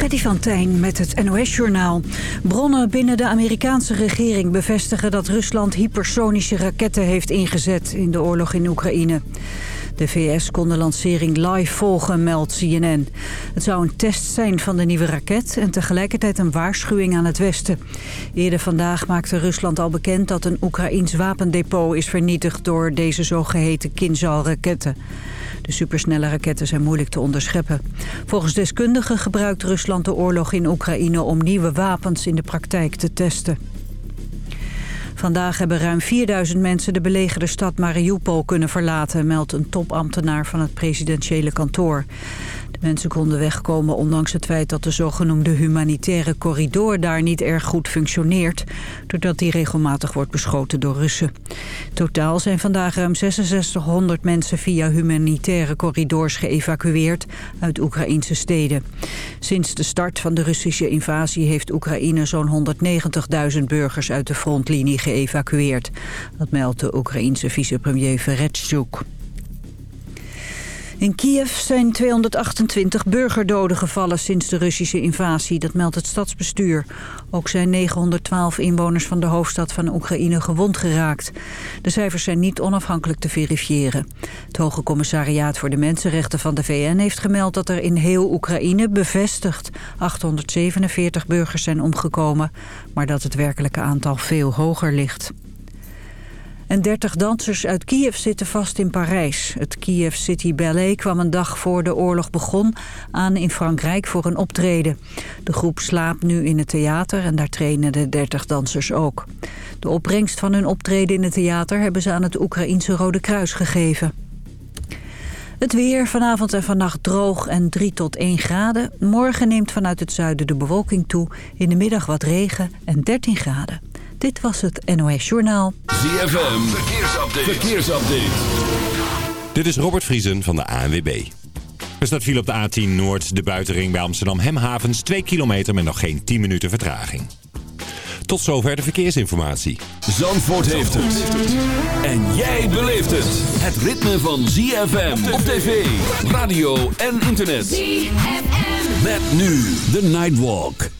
Freddy van Tijn met het NOS-journaal. Bronnen binnen de Amerikaanse regering bevestigen dat Rusland hypersonische raketten heeft ingezet in de oorlog in Oekraïne. De VS kon de lancering live volgen, meldt CNN. Het zou een test zijn van de nieuwe raket en tegelijkertijd een waarschuwing aan het Westen. Eerder vandaag maakte Rusland al bekend dat een Oekraïns wapendepot is vernietigd door deze zogeheten Kinzhal-raketten. De supersnelle raketten zijn moeilijk te onderscheppen. Volgens deskundigen gebruikt Rusland de oorlog in Oekraïne om nieuwe wapens in de praktijk te testen. Vandaag hebben ruim 4000 mensen de belegerde stad Mariupol kunnen verlaten... meldt een topambtenaar van het presidentiële kantoor. Mensen konden wegkomen ondanks het feit dat de zogenoemde humanitaire corridor daar niet erg goed functioneert... doordat die regelmatig wordt beschoten door Russen. Totaal zijn vandaag ruim 6600 mensen via humanitaire corridors geëvacueerd uit Oekraïnse steden. Sinds de start van de Russische invasie heeft Oekraïne zo'n 190.000 burgers uit de frontlinie geëvacueerd. Dat meldt de Oekraïense vicepremier Veretsjuk. In Kiev zijn 228 burgerdoden gevallen sinds de Russische invasie. Dat meldt het stadsbestuur. Ook zijn 912 inwoners van de hoofdstad van Oekraïne gewond geraakt. De cijfers zijn niet onafhankelijk te verifiëren. Het Hoge Commissariaat voor de Mensenrechten van de VN heeft gemeld dat er in heel Oekraïne bevestigd 847 burgers zijn omgekomen. Maar dat het werkelijke aantal veel hoger ligt. En 30 dansers uit Kiev zitten vast in Parijs. Het Kiev City Ballet kwam een dag voor de oorlog begon aan in Frankrijk voor een optreden. De groep slaapt nu in het theater en daar trainen de 30 dansers ook. De opbrengst van hun optreden in het theater hebben ze aan het Oekraïense Rode Kruis gegeven. Het weer vanavond en vannacht droog en 3 tot 1 graden. Morgen neemt vanuit het zuiden de bewolking toe. In de middag wat regen en 13 graden. Dit was het NOS Journaal. ZFM, verkeersupdate. verkeersupdate. Dit is Robert Vriesen van de ANWB. Er staat viel op de A10 Noord, de buitenring bij Amsterdam Hemhavens... 2 kilometer met nog geen 10 minuten vertraging. Tot zover de verkeersinformatie. Zandvoort heeft het. En jij beleeft het. Het ritme van ZFM op tv, radio en internet. ZFM. Met nu de Nightwalk.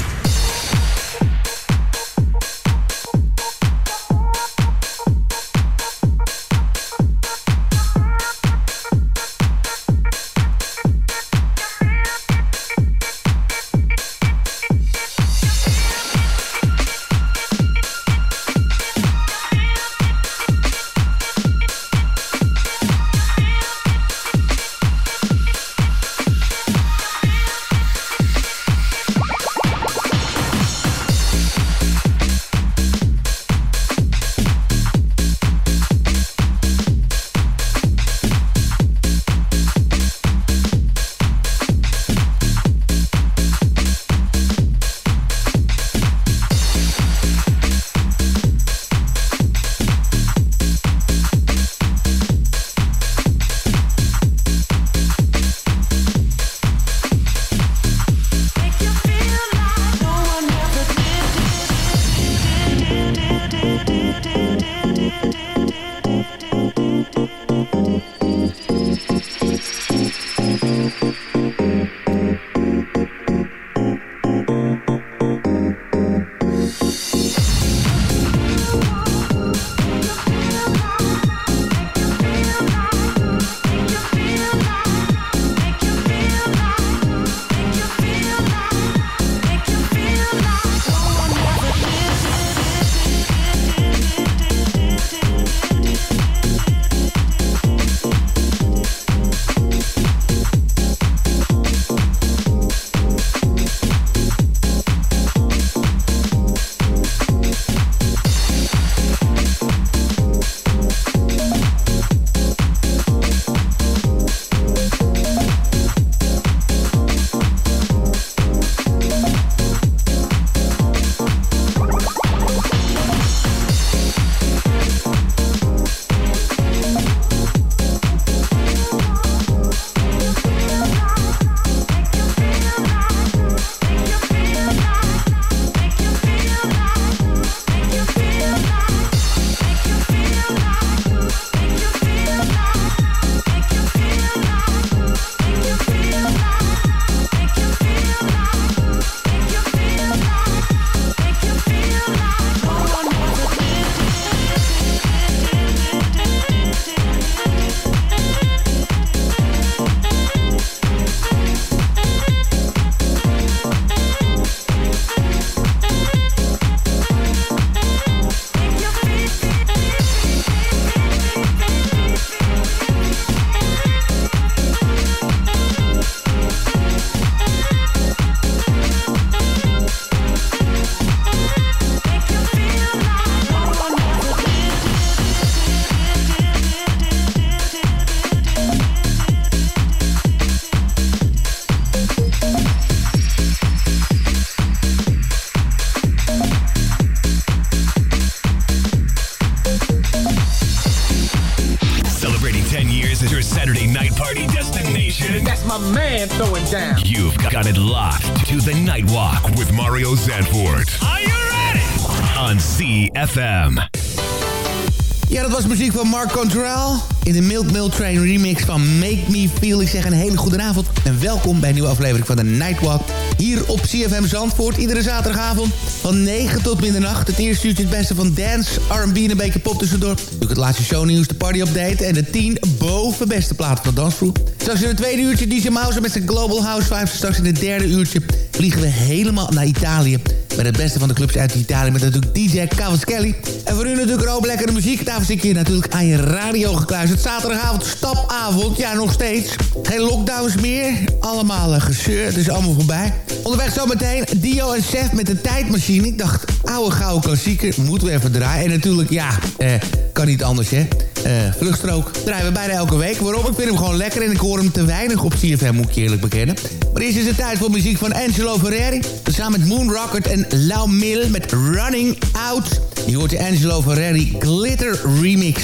In de Milk Mill Train remix van Make Me Feel. Ik zeg een hele goede avond en welkom bij een nieuwe aflevering van de Nightwalk. Hier op CFM Zandvoort, iedere zaterdagavond van 9 tot middernacht. Het eerste uurtje het beste van dance, R&B en een beetje pop tussendoor. Ik het laatste shownieuws, de party update en de 10 boven beste platen van dansvloer. Straks in het tweede uurtje DJ Mouse met zijn Global House Vibes. Straks in het derde uurtje vliegen we helemaal naar Italië. Met het beste van de clubs uit Italië. Met natuurlijk DJ Cavaschelli. En voor u natuurlijk ook lekkere muziek. Daarvoor zit je natuurlijk aan je radio gekluisterd. Zaterdagavond stapavond. Ja, nog steeds. Geen lockdowns meer. Allemaal uh, is allemaal voorbij. Onderweg zometeen Dio en Chef met de tijdmachine. Ik dacht, oude gouden klassieker. Moeten we even draaien. En natuurlijk, ja, eh, kan niet anders, hè. Uh, vluchtstrook draaien we bijna elke week. Waarom? Ik vind hem gewoon lekker en ik hoor hem te weinig op CFM, moet ik eerlijk bekennen. Maar eerst is het tijd voor muziek van Angelo Ferreri. Samen met Moon Rocket en Lau Mill met Running Out. Je hoort de Angelo Ferreri Glitter Remix.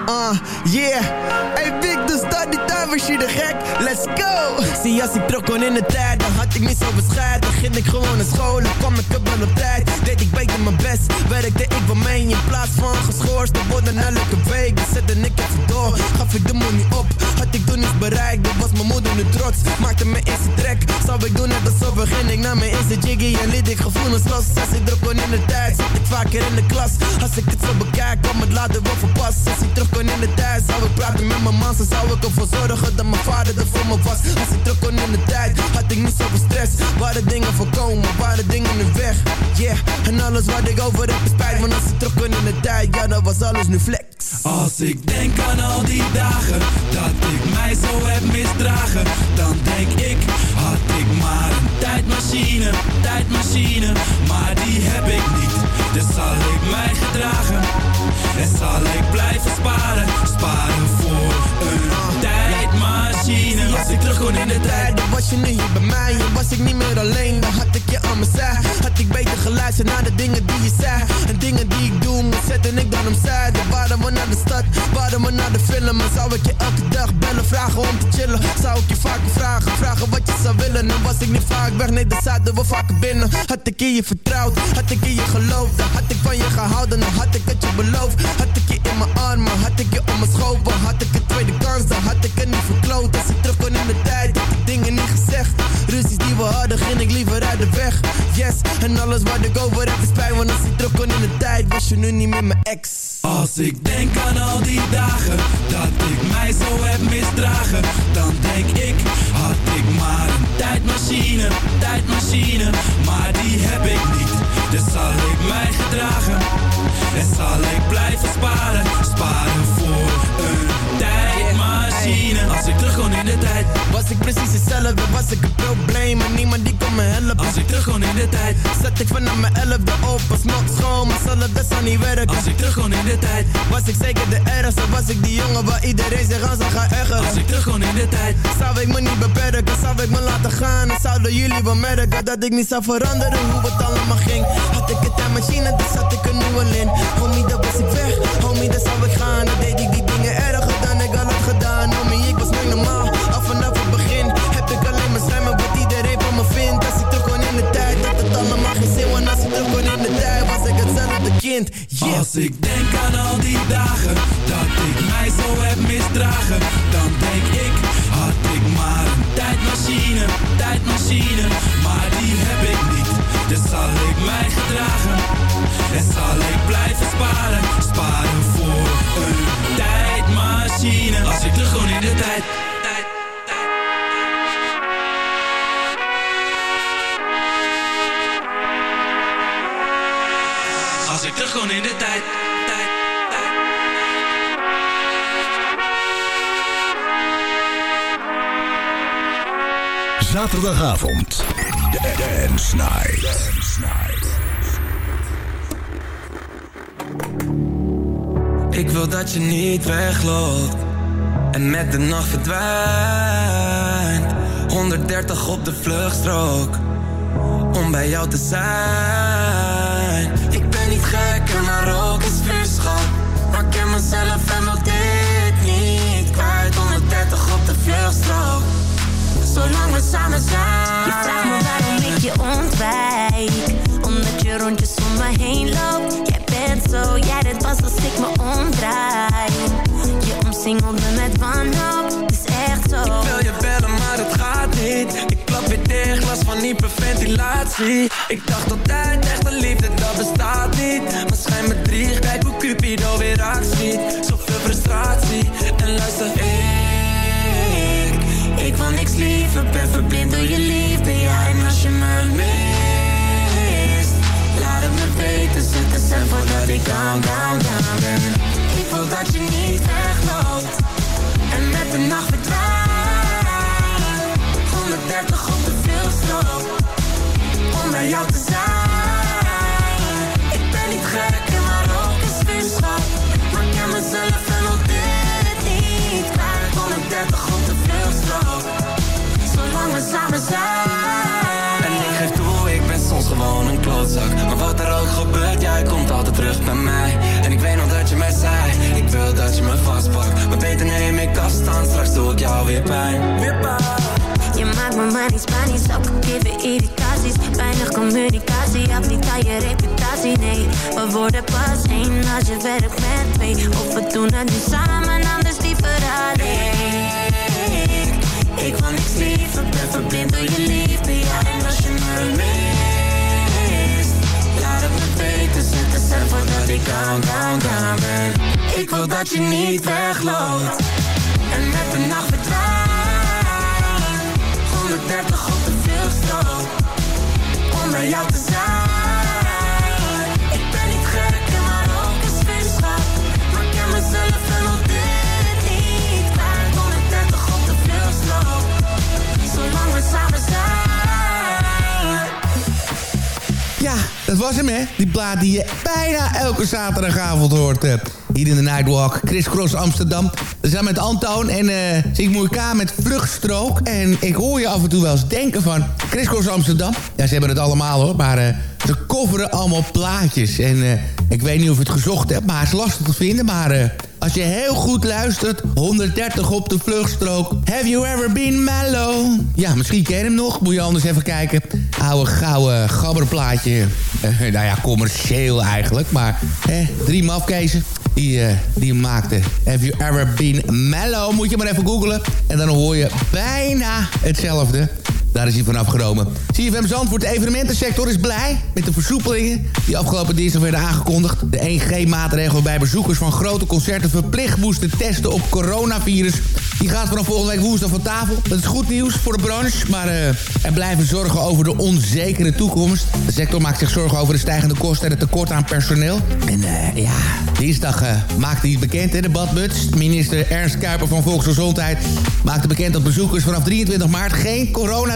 Uh, yeah. Hey Vic, dus start die tijdmachine gek. Let's go. Zie als ik terug kon in de tijd, dan had ik niet zo bescheid. Begin ik gewoon naar school en kwam ik op wel op tijd. Deed ik beter mijn best, werkte ik voor mij in plaats van geschorst te worden elke week. Dan zette ik even door, gaf ik de money op. Had ik toen iets bereikt, dat was mijn moeder nu trots. Maakte me eerste trek, zou ik doen net alsof begin ik naar mijn eerste jiggy en liet ik gevoelens los. Als ik druk kon in de tijd, zat ik vaker in de klas. Als ik het zo bekijk, kwam het later wel verpast. Als ik terug in de tijd, zou ik praten met mijn man. Zo zou ik ervoor zorgen dat mijn vader er voor me was. Als ik terug kon in de tijd, had ik niet zoveel stress. Waren dingen voorkomen, waren dingen nu weg. Yeah, en alles wat ik over heb spijt. Want als ik terug kon in de tijd, ja, dan was alles nu flex. Als ik denk aan al die dagen dat ik mij zo heb misdragen, dan denk ik, had ik maar een tijdmachine, tijdmachine, maar die heb ik niet. Dus zal ik mij gedragen en zal ik blijven sparen, sparen voor een tijdmachine. Als ik terug kon in de tijd, dan was je nu hier bij mij. En was ik niet meer alleen, dan had ik je aan mijn zij. Had ik beter geluisterd naar de dingen die je zei. En dingen die ik doe, zetten ik dan omzij. Dan waren we naar de stad, waren we naar de film. En zou ik je elke dag bellen, vragen om te chillen. Zou ik je vaker vragen, vragen wat je zou willen. Dan was ik niet vaak weg, nee, dan zaten we vaker binnen. Had ik in je vertrouwd, had ik in je geloofd. Dan had ik van je gehouden, dan had ik het je beloofd. Had ik je in mijn armen, had ik je om mijn schopen. Had ik een tweede kans, dan had ik het niet verkloot. Als terug in de tijd, had ik dingen niet gezegd. Ruzies die we hadden, ging ik liever uit de weg. Yes, en alles wat ik over heb is pijn. Want als ik kon in de tijd, was je nu niet meer mijn ex. Als ik denk aan al die dagen dat ik mij zo heb misdragen, dan denk ik, had ik maar een tijdmachine, tijdmachine, maar die heb ik niet. Dus zal ik mij gedragen en zal ik blijven sparen, sparen. Als ik terug kon in de tijd, Was ik precies hetzelfde, was ik een probleem. En niemand die kon me helpen. Als ik terug kon in de tijd, Zet ik vanaf mijn elfde op als nog schoon. Maar zal het best wel niet werken. Als ik terug kon in de tijd, Was ik zeker de ergste, was ik die jongen waar iedereen zich aan zou gaan ergeren. Als ik terug kon in de tijd, Zou ik me niet beperken, zou ik me laten gaan? En zouden jullie wel merken dat ik niet zou veranderen hoe het allemaal ging? Had ik een tijdmachine, dan zat ik een nieuwe in. Homie, dat was ik weg, homie, dan zou Als ik denk aan al die dagen dat ik mij zo heb misdragen, dan denk ik, had ik maar een tijdmachine, tijdmachine, maar die heb ik niet. Dus zal ik mij gedragen en zal ik blijven sparen, sparen voor een tijdmachine. Als ik terug kon in de tijd. Terug kon in de tijd, tijd, tijd. Zaterdagavond. Dance Night. Dance Night. Ik wil dat je niet wegloopt en met de nacht verdwijnt. 130 op de vluchtstrook om bij jou te zijn. Niet gek en maar ook is vuurschap. Maar ik ken mezelf en wil dit niet kwijt. 130 op de vluchtstrook, zolang we samen zijn. Je vraagt me waarom ik je ontwijk Omdat je rondjes om me heen loopt Jij bent zo, jij dit pas als ik me omdraai Je omsingelt me met wanhoop, het is echt zo Maar het gaat niet. Ik klap weer dicht, last van hyperventilatie. Ik dacht altijd, echte liefde, dat bestaat niet. Maar schijn me drie, kijk hoe Cupido weer actie. Zoveel frustratie, en luister, ik, ik wil niks liever, ben verblind door je liefde. Ja, en als je me mist, laat het me weten, zet de cent voordat ik down, down, down. Ik wil dat je niet wegloopt en met de nacht verdwijnt 130 op de veelstrook Om bij jou te zijn. Ik ben niet gek en maar ook een vuurschap Maar ik ken mezelf en wil dit niet. Kwijt 130 op de veelstrook Zolang we samen zijn. En ik geef toe, ik ben soms gewoon een klootzak. Maar wat er ook gebeurt, jij komt altijd terug bij mij. En ik weet nog dat je mij zei Ik wil dat je me vastpakt. Maar beter neem ik afstand, straks doe ik jou weer pijn. Weer pijn Maar niet Spanisch, ook gegeven irritaties. Weinig communicatie, af niet aan je reputatie Nee, we worden pas één als je werkt met twee. Of we doen het nu samen, anders liever alleen. Ik wil niks liever, ben verblind door je liefde Ja, en als je me mist Laat het me weten, zet de cent voordat ik down, down, down ben. Ik wil dat je niet wegloopt En met de nacht verdwijnt 130 op de veel vluchtstrook Om bij jou te zijn. Ik ben niet gek maar ook een vriendschap Maar ik ken mezelf en ontdek het niet kwijt 130 op de veel vluchtstrook Zolang we samen zijn. Ja, dat was hem hè, die plaat die je bijna elke zaterdagavond gehoord hebt hier in de Nightwalk. Chris Cross Amsterdam. We zijn met Antoon en uh, Sigmoer K met Vluchtstrook. En ik hoor je af en toe wel eens denken van... Chris Cross Amsterdam. Ja, ze hebben het allemaal hoor. Maar uh, ze coveren allemaal plaatjes. En uh, ik weet niet of je het gezocht hebt. Maar het is lastig te vinden. Maar als je heel goed luistert, 130 op de vluchtstrook. Have you ever been mellow? Ja, misschien ken je hem nog. Moet je anders even kijken. Oude, gouden gabberplaatje. Uh, nou ja, commercieel eigenlijk. Maar hè, drie mafkezen die, uh, die maakte. Have you ever been mellow? Moet je maar even googlen. En dan hoor je bijna hetzelfde. Daar is hij van afgenomen. CFM Zandvoort, de evenementensector is blij met de versoepelingen die afgelopen dinsdag werden aangekondigd. De 1G-maatregel bij bezoekers van grote concerten verplicht moesten testen op coronavirus. Die gaat vanaf volgende week woensdag van tafel. Dat is goed nieuws voor de branche, maar uh, er blijven zorgen over de onzekere toekomst. De sector maakt zich zorgen over de stijgende kosten en het tekort aan personeel. En uh, ja, dinsdag uh, maakte hij bekend, hè, de badmuts. Minister Ernst Kuiper van Volksgezondheid maakte bekend dat bezoekers vanaf 23 maart geen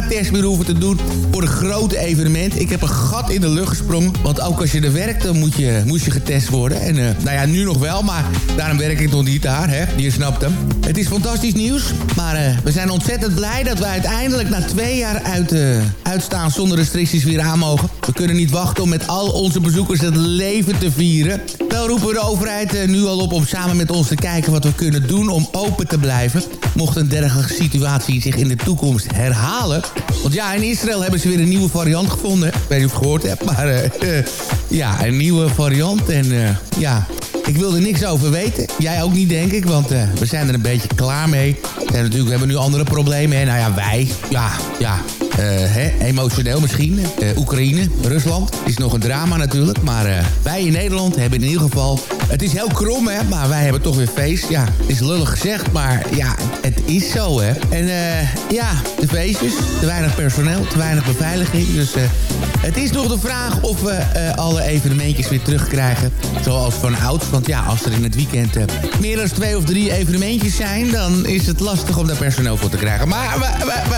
coronatest meer hoeven te doen voor een grote evenement. Ik heb een gat in de lucht gesprongen, want ook als je er werkt, dan moet je, moest je getest worden. En nou ja, nu nog wel, maar daarom werk ik nog niet daar, hè. Je snapt hem. Het is fantastisch nieuws. Maar uh, we zijn ontzettend blij dat we uiteindelijk na twee jaar uit, uh, uitstaan zonder restricties weer aan mogen. We kunnen niet wachten om met al onze bezoekers het leven te vieren. Wel roepen we de overheid nu al op om samen met ons te kijken wat we kunnen doen om open te blijven. Mocht een dergelijke situatie zich in de toekomst herhalen. Want ja, in Israël hebben ze weer een nieuwe variant gevonden. Ik weet niet of je het gehoord hebt, maar ja, een nieuwe variant. En ja, ik wil er niks over weten. Jij ook niet, denk ik, want we zijn er een beetje klaar mee. En natuurlijk, we hebben nu andere problemen. En nou ja, wij, ja, ja, hè, emotioneel misschien. Uh, Oekraïne, Rusland. Is nog een drama natuurlijk. Maar uh, wij in Nederland hebben in ieder geval... Het is heel krom, hè. Maar wij hebben toch weer feest. Ja, is lullig gezegd. Maar ja, het is zo, hè. En ja, de feestjes. Te weinig personeel. Te weinig beveiliging. Dus het is nog de vraag of we alle evenementjes weer terugkrijgen. Zoals van oud. Want ja, als er in het weekend meer dan twee of drie evenementjes zijn... dan is het lastig om daar personeel voor te krijgen. Maar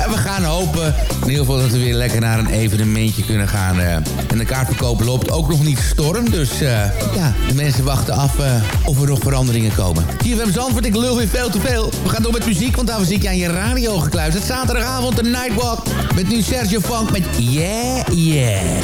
we gaan hopen in ieder geval dat we weer lekker naar een evenementje kunnen gaan. Uh, en de kaartverkoop loopt ook nog niet storm. Dus uh, ja, de mensen wachten af uh, of er nog veranderingen komen. CFM Zandvoort, ik lul weer veel te veel. We gaan door met muziek, want daar zit je aan je radio gekluisterd. Zaterdagavond de Nightwalk. Met nu Sergio Funk met Yeah, Yeah.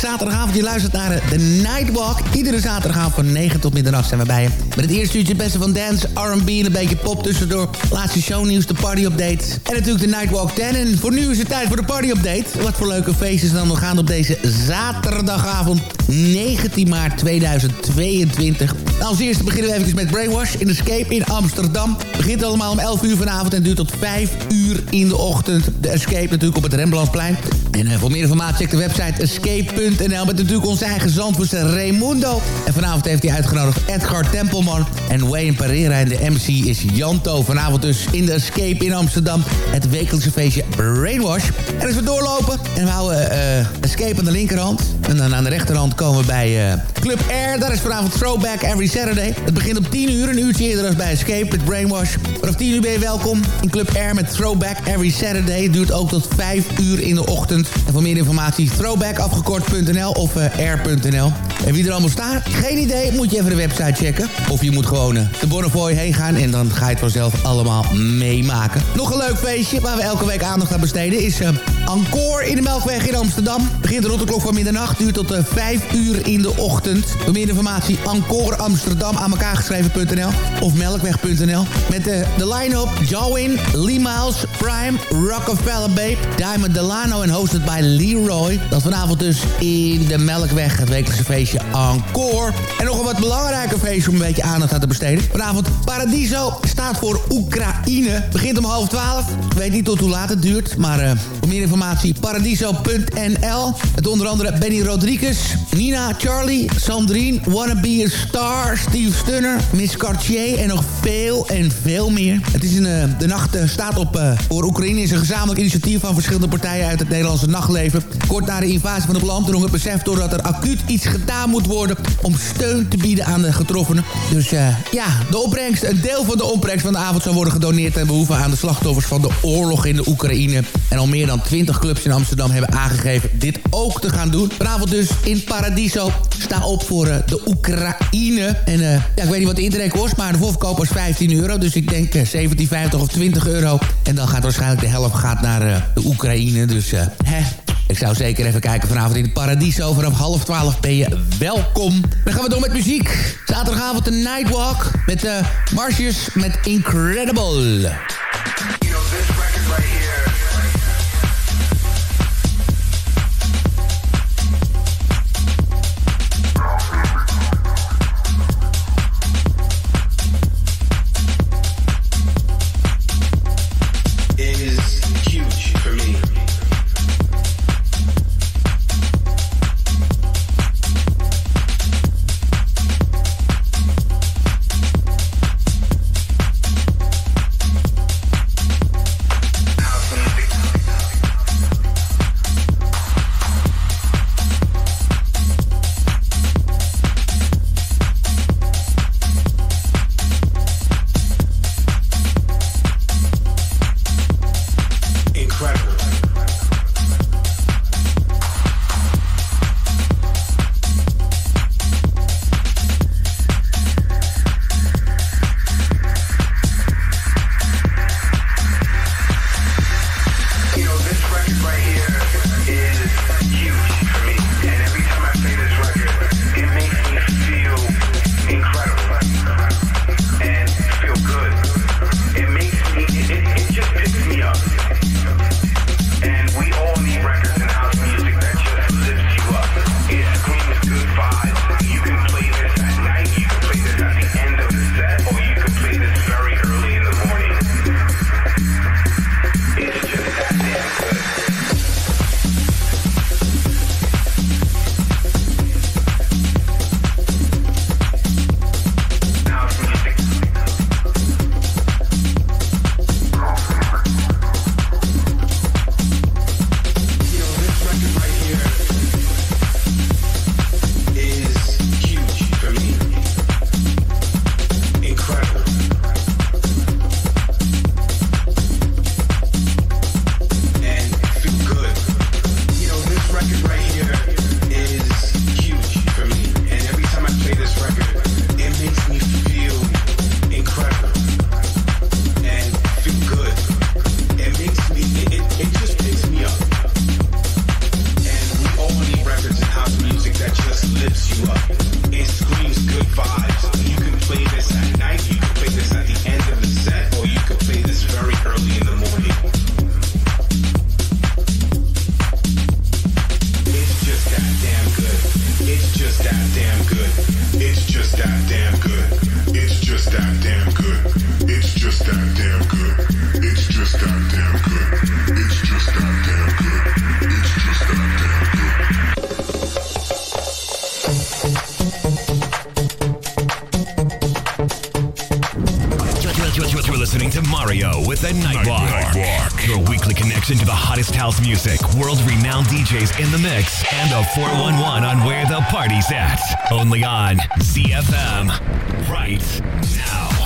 Zaterdagavond. Je luistert naar de Nightwalk. Iedere zaterdagavond van 9 tot middernacht zijn we bij je. Met het eerste uurtje beste van dance, R&B en een beetje pop tussendoor. Laatste shownieuws, de party-update. En natuurlijk de Nightwalk 10. En voor nu is het tijd voor de party-update. Wat voor leuke feestjes dan nog gaan op deze zaterdagavond 19 maart 2022. Nou, als eerste beginnen we even met Brainwash in Escape in Amsterdam. Begint allemaal om 11 uur vanavond en duurt tot 5 uur in de ochtend. De Escape natuurlijk op het Rembrandtsplein. En uh, voor meer informatie check de website escape.nl... met natuurlijk onze eigen zandvoerster Raimundo. En vanavond heeft hij uitgenodigd Edgar Tempelman en Wayne Pereira. En de MC is Janto. Vanavond dus in de Escape in Amsterdam. Het wekelijkse feestje Brainwash. En als we doorlopen en we houden uh, Escape aan de linkerhand... en dan aan de rechterhand komen we bij uh, Club Air. Daar is vanavond Throwback Every Saturday. Het begint om 10 uur, een uurtje eerder als bij Escape met Brainwash. Vanaf 10 uur ben je welkom in Club Air met Throwback Every Saturday. Het duurt ook tot 5 uur in de ochtend. En voor meer informatie throwbackafgekort.nl of uh, air.nl. En wie er allemaal staat, geen idee, moet je even de website checken. Of je moet gewoon uh, de Bonnefoy heen gaan en dan ga je het vanzelf allemaal meemaken. Nog een leuk feestje waar we elke week aandacht aan besteden is uh, Encore in de Melkweg in Amsterdam. Begint rond de klok van middernacht, duurt tot uh, 5 uur in de ochtend. Voor meer informatie Encore Amsterdam aan elkaar geschreven.nl of melkweg.nl. Met de, line-up Jowin, Lee Miles, Prime, Rockefeller Babe, Diamond Delano en hosted by Leroy. Dat vanavond dus in de Melkweg, het wekelijkse feestje Encore. En nog een wat belangrijker feestje om een beetje aandacht aan te besteden. Vanavond Paradiso staat voor Oekraïne. Begint om half twaalf. Ik weet niet tot hoe laat het duurt, maar uh, voor meer informatie paradiso.nl. Het onder andere Benny Rodriguez, Nina, Charlie, Sandrine, Wanna Be a Star, Steve Stunner, Miss Cartier en nog veel en veel meer. Het is een, uh, de nacht uh, staat op voor Oekraïne is een gezamenlijk initiatief van verschillende partijen uit het Nederlandse nachtleven. Kort na de invasie van het land drong het door dat er acuut iets gedaan moet worden om steun te bieden aan de getroffenen. Dus ja, de opbrengst, een deel van de opbrengst van de avond zal worden gedoneerd ten behoeve aan de slachtoffers van de oorlog in de Oekraïne. En al meer dan 20 clubs in Amsterdam hebben aangegeven dit ook te gaan doen. Vanavond dus in Paradiso. Sta op voor de Oekraïne. En ja, ik weet niet wat de internet kost, maar de voorverkoop was 15 euro. Dus ik denk 17,50 of 20 euro. En dan gaat waarschijnlijk de helft gaat naar de Oekraïne. Dus Ik zou zeker even kijken vanavond in het Paradiso. Vanaf half twaalf ben je welkom. Dan gaan we door met muziek. Zaterdagavond de Nightwalk. Met uh, Marcius met Incredible. Only on ZFM. Right now.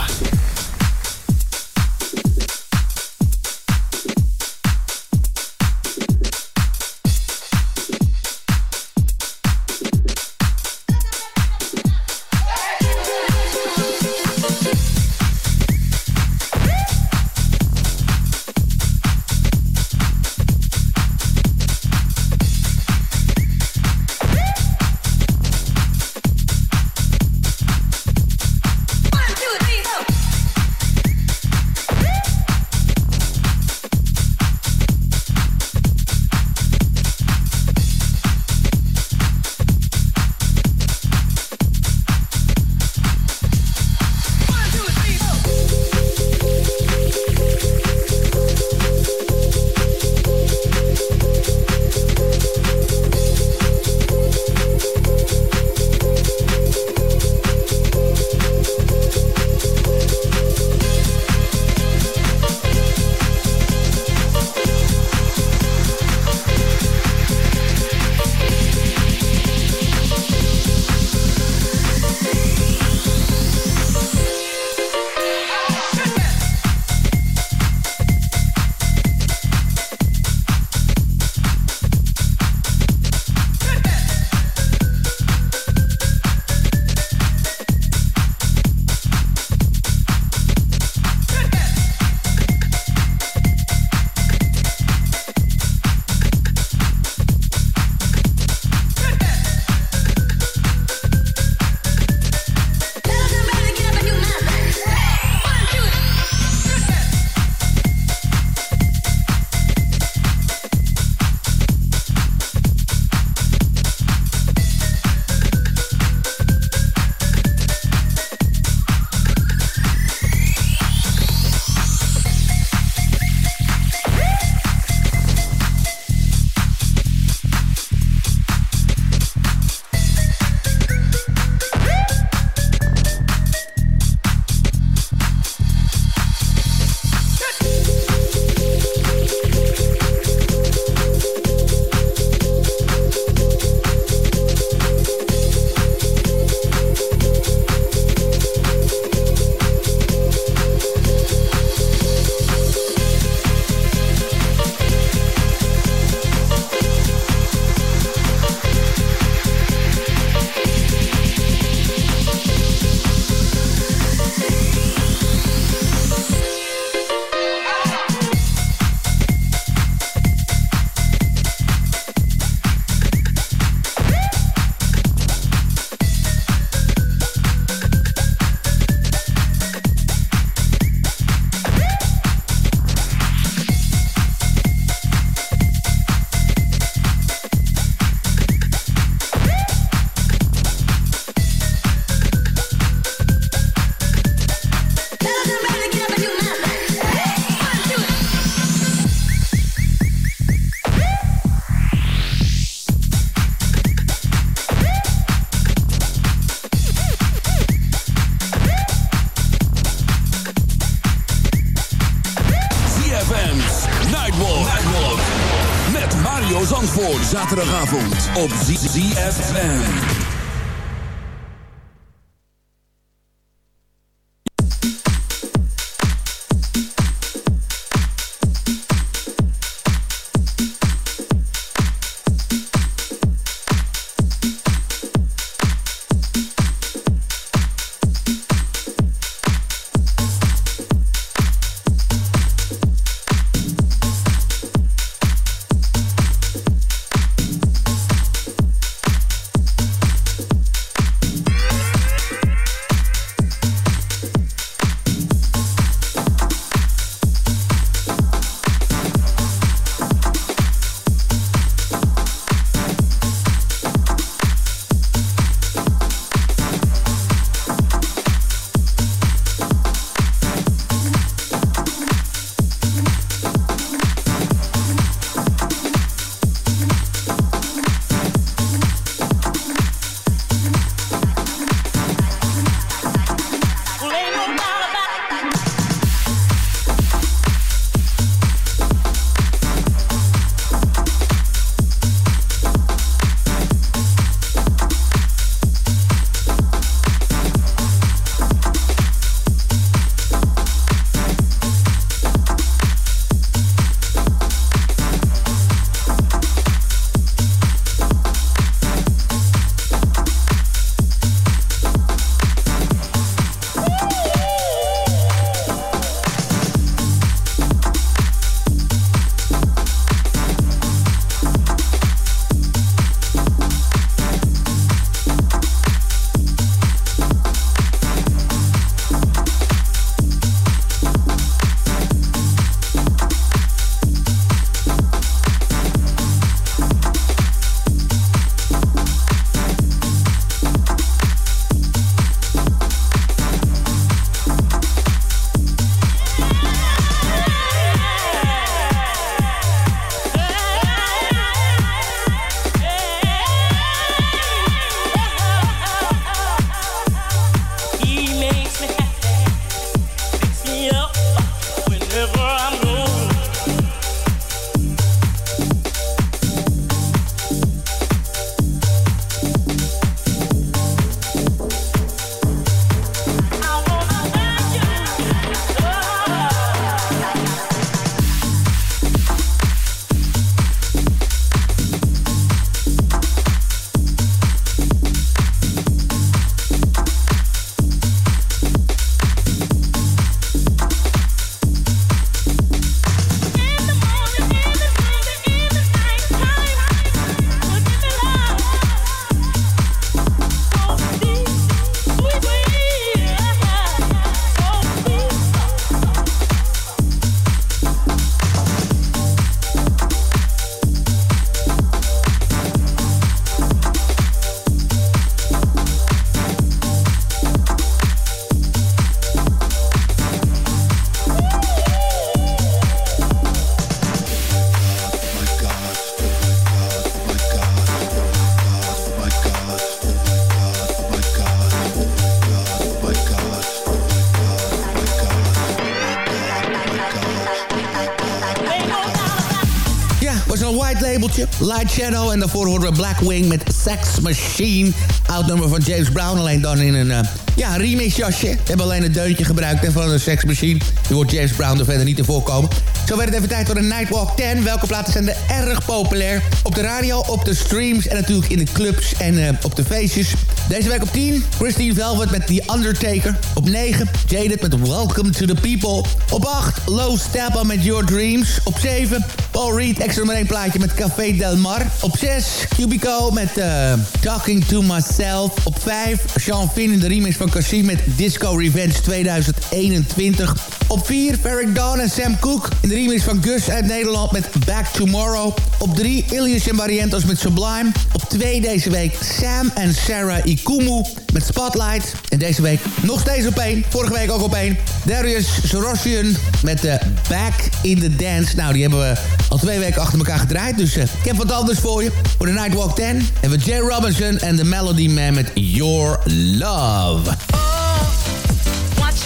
Light Shadow. En daarvoor horen we Blackwing met Sex Machine. Oud nummer van James Brown. Alleen dan in een uh, ja, remixjasje. We hebben alleen een deuntje gebruikt en van een Sex Machine. Nu wordt James Brown er verder niet in voorkomen. Zo werd het even tijd voor de Nightwalk 10. Welke platen zijn er erg populair? Op de radio, op de streams en natuurlijk in de clubs en uh, op de feestjes. Deze week op 10, Christine Velvet met The Undertaker. Op 9, Jaded met Welcome to the People. Op 8, Low Steppa met Your Dreams. Op 7, Paul Reed, extra maar één plaatje met Café Del Mar. Op 6, Cubico met uh, Talking to Myself. Op 5, Sean Finn in de remix van Cassim met Disco Revenge 2021. Op 4, Ferric Dawn en Sam Cooke in de remix van Gus uit Nederland met Back Tomorrow. Op 3, Ilias en Barrientos met Sublime. Op 2 deze week, Sam en Sarah Ikumu met Spotlight. En deze week nog steeds op 1. Vorige week ook op 1. Darius Sorosian met de Back in the Dance. Nou, die hebben we al twee weken achter elkaar gedraaid. Dus uh, ik heb wat anders voor je. Voor de Nightwalk 10 hebben we Jay Robinson en The Melody Man met Your Love. Oh,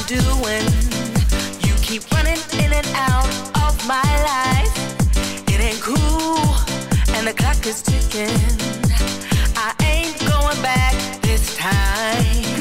you doing? Keep running in and out of my life. It ain't cool, and the clock is ticking. I ain't going back this time.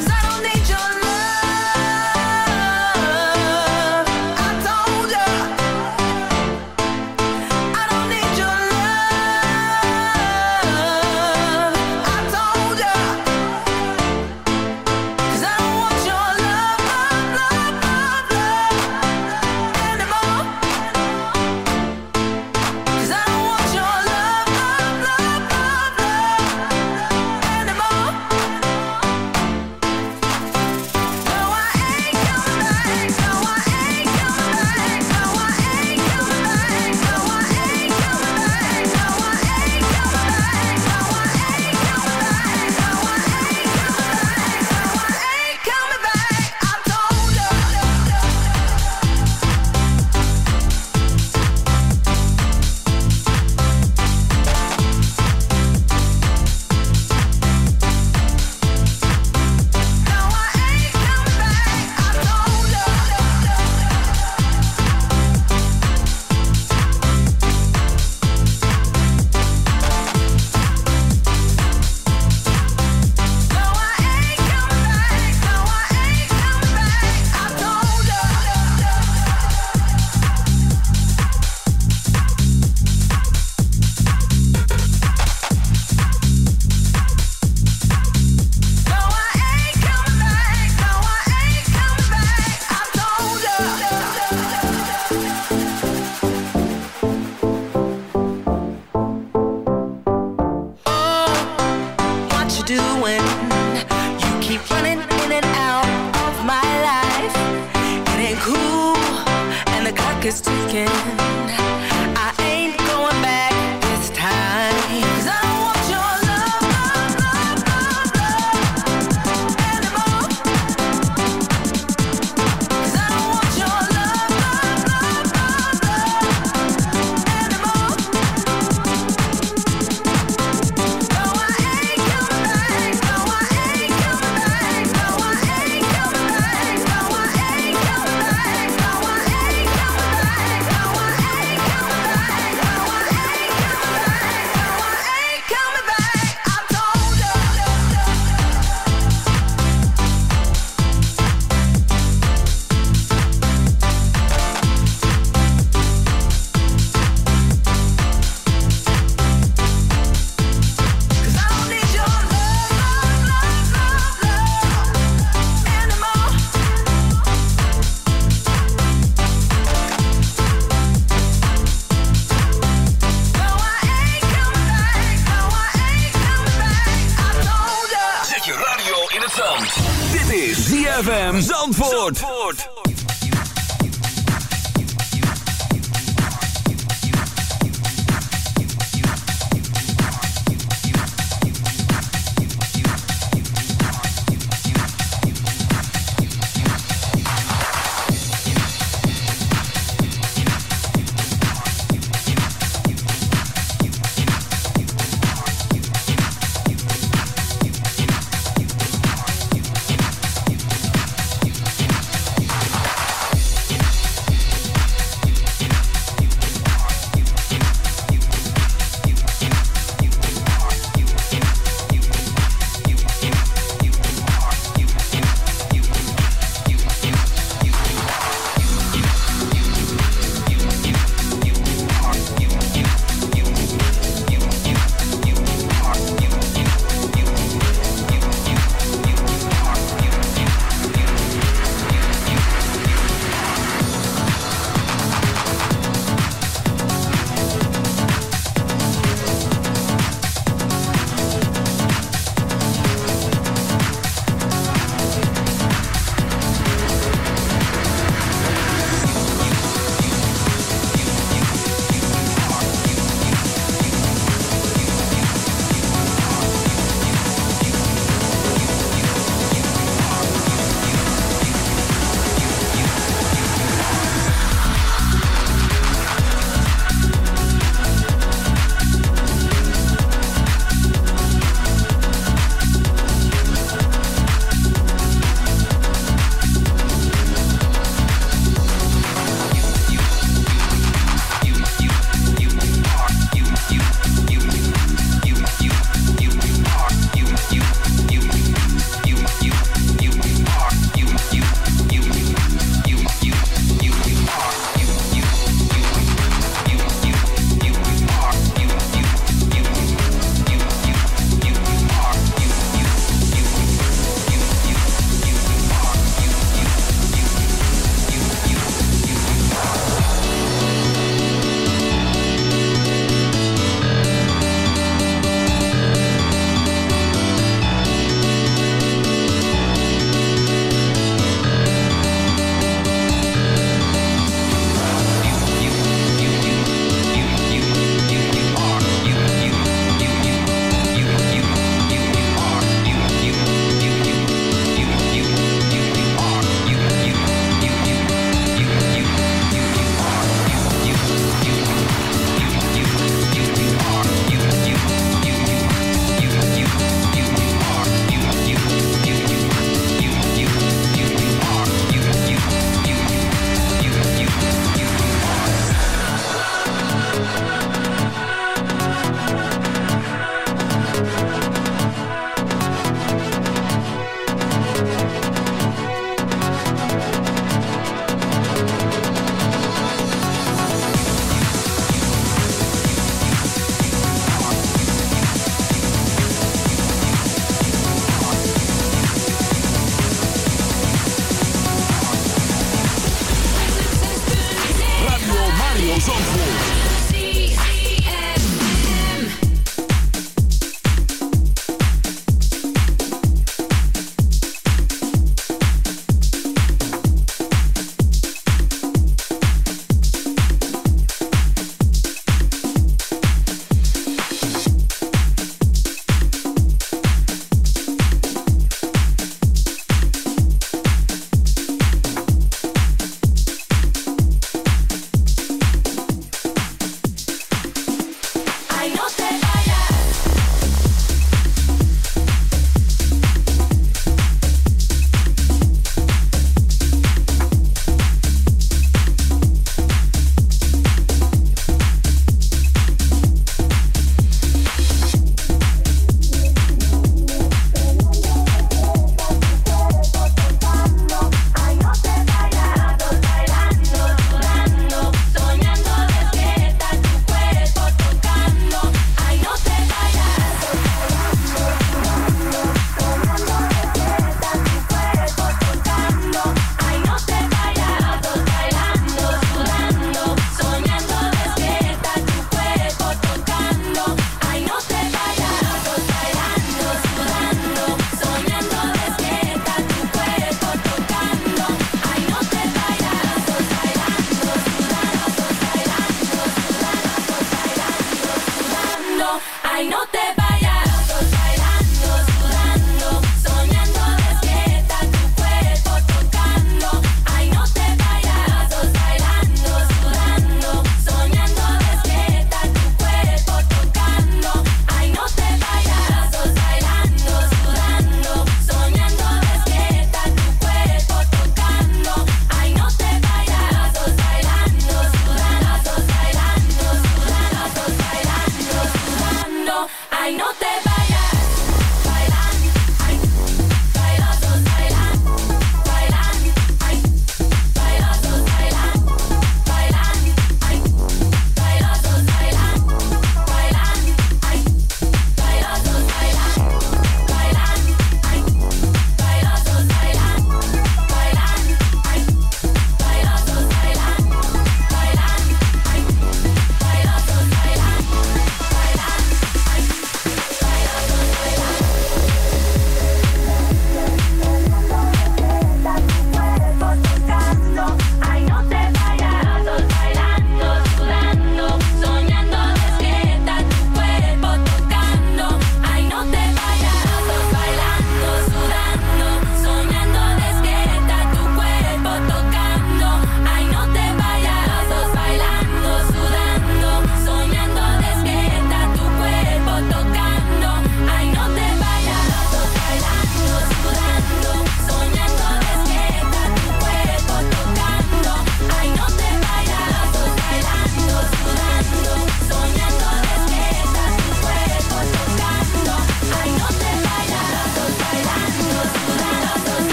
Support. Support. Te vayas.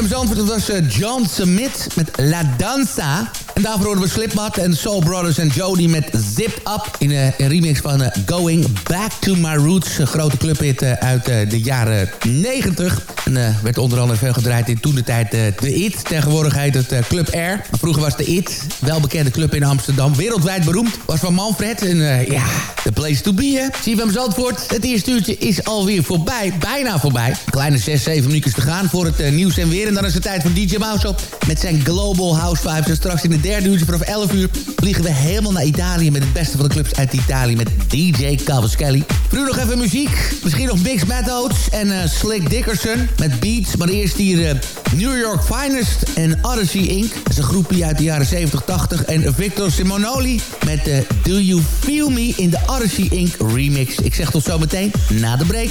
CFM Zandvoort, dat was eh, John Smith met La Danza. En daarvoor hoorden we Slipmat en Soul Brothers en Jody met Zip Up... in eh, een remix van eh, Going Back to My Roots. Een grote clubhit eh, uit eh, de jaren 90. En eh, werd onder andere veel gedraaid in toen de tijd eh, de IT. Tegenwoordig heet het eh, Club R. Maar vroeger was de IT, welbekende club in Amsterdam... wereldwijd beroemd, was van Manfred. En eh, ja, the place to be, hè. CFM Zandvoort, het eerste uurtje is alweer voorbij. Bijna voorbij. Kleine 6, 7 minuutjes te gaan voor het eh, nieuws en weer. En dan is het tijd voor DJ Mouse op met zijn Global House Vibes. En straks in de derde uurtje vanaf 11 uur vliegen we helemaal naar Italië... met het beste van de clubs uit Italië met DJ Cavaschelli. Nu nog even muziek. Misschien nog Mix Methods en eh, Slick Dickerson met beats. Maar eerst hier eh, New York Finest en Odyssey Inc. Dat is een groepje uit de jaren 70, 80. En Victor Simonoli met eh, Do You Feel Me in de Odyssey Inc. remix. Ik zeg tot zometeen na de break.